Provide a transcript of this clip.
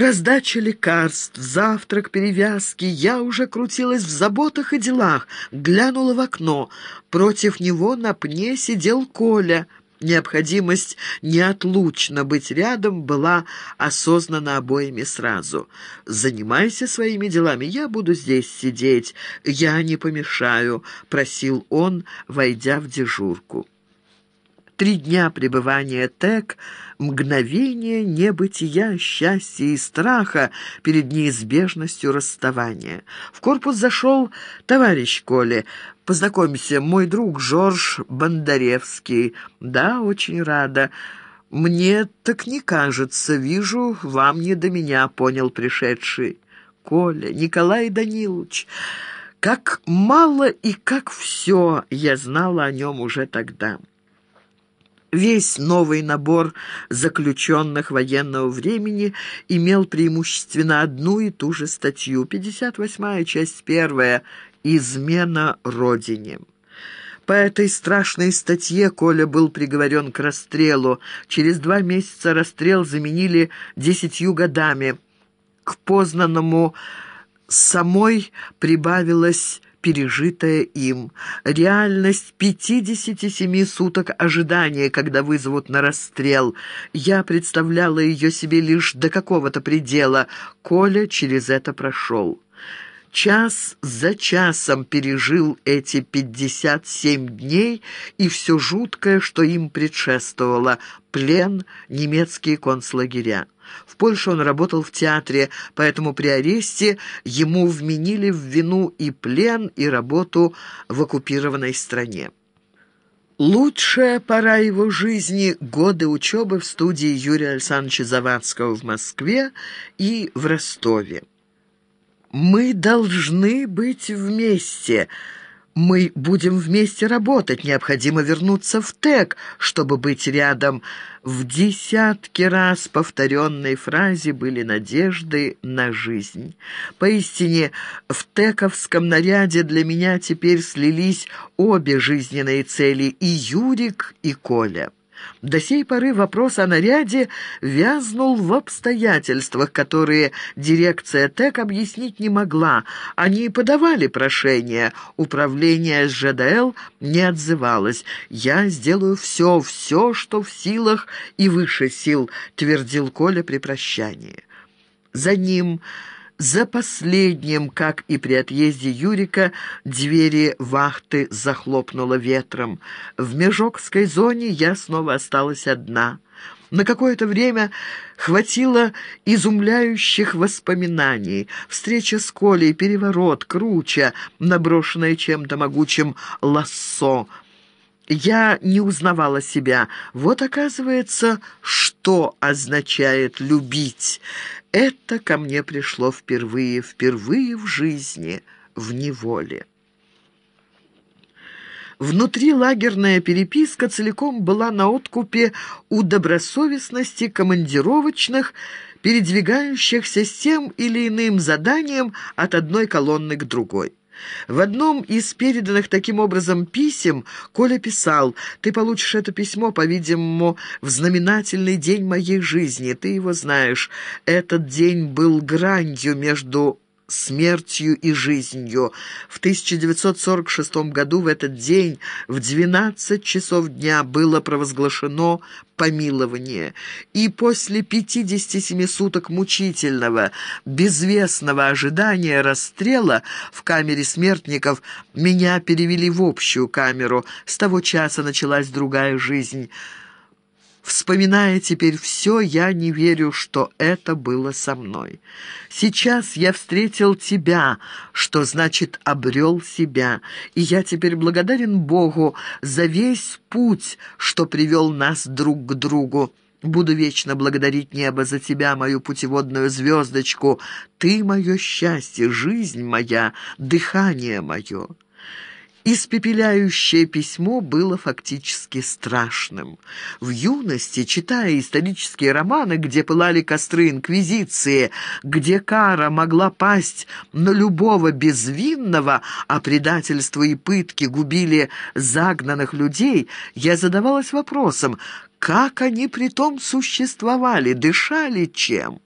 Раздача лекарств, завтрак, перевязки. Я уже крутилась в заботах и делах, глянула в окно. Против него на пне сидел Коля. Необходимость неотлучно быть рядом была осознана обоими сразу. «Занимайся своими делами, я буду здесь сидеть, я не помешаю», — просил он, войдя в дежурку. Три дня пребывания ТЭК — мгновение небытия, счастья и страха перед неизбежностью расставания. В корпус зашел товарищ Коли. «Познакомься, мой друг Жорж Бондаревский. Да, очень рада». «Мне так не кажется. Вижу, вам не до меня», — понял пришедший. «Коля, Николай Данилович, как мало и как все я знала о нем уже тогда». Весь новый набор заключенных военного времени имел преимущественно одну и ту же статью, 58-я, часть 1 «Измена Родине». По этой страшной статье Коля был приговорен к расстрелу. Через два месяца расстрел заменили десятью годами. К познанному самой прибавилось пережитое им. Реальность 57 суток ожидания, когда вызовут на расстрел. Я представляла ее себе лишь до какого-то предела. Коля через это прошел. Час за часом пережил эти 57 дней и все жуткое, что им предшествовало – плен, немецкие концлагеря. В Польше он работал в театре, поэтому при аресте ему вменили в вину и плен, и работу в оккупированной стране. Лучшая пора его жизни – годы учебы в студии Юрия Александровича Завадского в Москве и в Ростове. «Мы должны быть вместе», мы будем вместе работать, необходимо вернуться в ТЭК, чтобы быть рядом. В десятки раз повторенной фразе были надежды на жизнь. Поистине, в ТЭКовском наряде для меня теперь слились обе жизненные цели – и Юрик, и Коля. До сей поры вопрос о наряде вязнул в обстоятельствах, которые дирекция ТЭК объяснить не могла. Они подавали прошение, управление СЖДЛ не отзывалось. «Я сделаю все, все, что в силах и выше сил», — твердил Коля при прощании. За ним... За последним, как и при отъезде Юрика, двери вахты захлопнуло ветром. В Межокской зоне я снова осталась одна. На какое-то время хватило изумляющих воспоминаний. Встреча с Колей, переворот, круча, наброшенная чем-то могучим лассо. Я не узнавала себя. Вот, оказывается, что означает «любить». Это ко мне пришло впервые, впервые в жизни, в неволе. Внутри лагерная переписка целиком была на откупе у добросовестности командировочных, передвигающихся с тем или иным заданием от одной колонны к другой. В одном из переданных таким образом писем Коля писал «Ты получишь это письмо, по-видимому, в знаменательный день моей жизни. Ты его знаешь. Этот день был гранью между смертью и жизнью. В 1946 году в этот день в 12 часов дня было провозглашено помилование, и после 57 суток мучительного, безвестного ожидания расстрела в камере смертников меня перевели в общую камеру. С того часа началась другая жизнь. Вспоминая теперь все, я не верю, что это было со мной. Сейчас я встретил тебя, что значит обрел себя, и я теперь благодарен Богу за весь путь, что привел нас друг к другу. Буду вечно благодарить небо за тебя, мою путеводную звездочку. Ты мое счастье, жизнь моя, дыхание мое». Испепеляющее письмо было фактически страшным. В юности, читая исторические романы, где пылали костры Инквизиции, где кара могла пасть на любого безвинного, а предательство и пытки губили загнанных людей, я задавалась вопросом, как они при том существовали, дышали чем?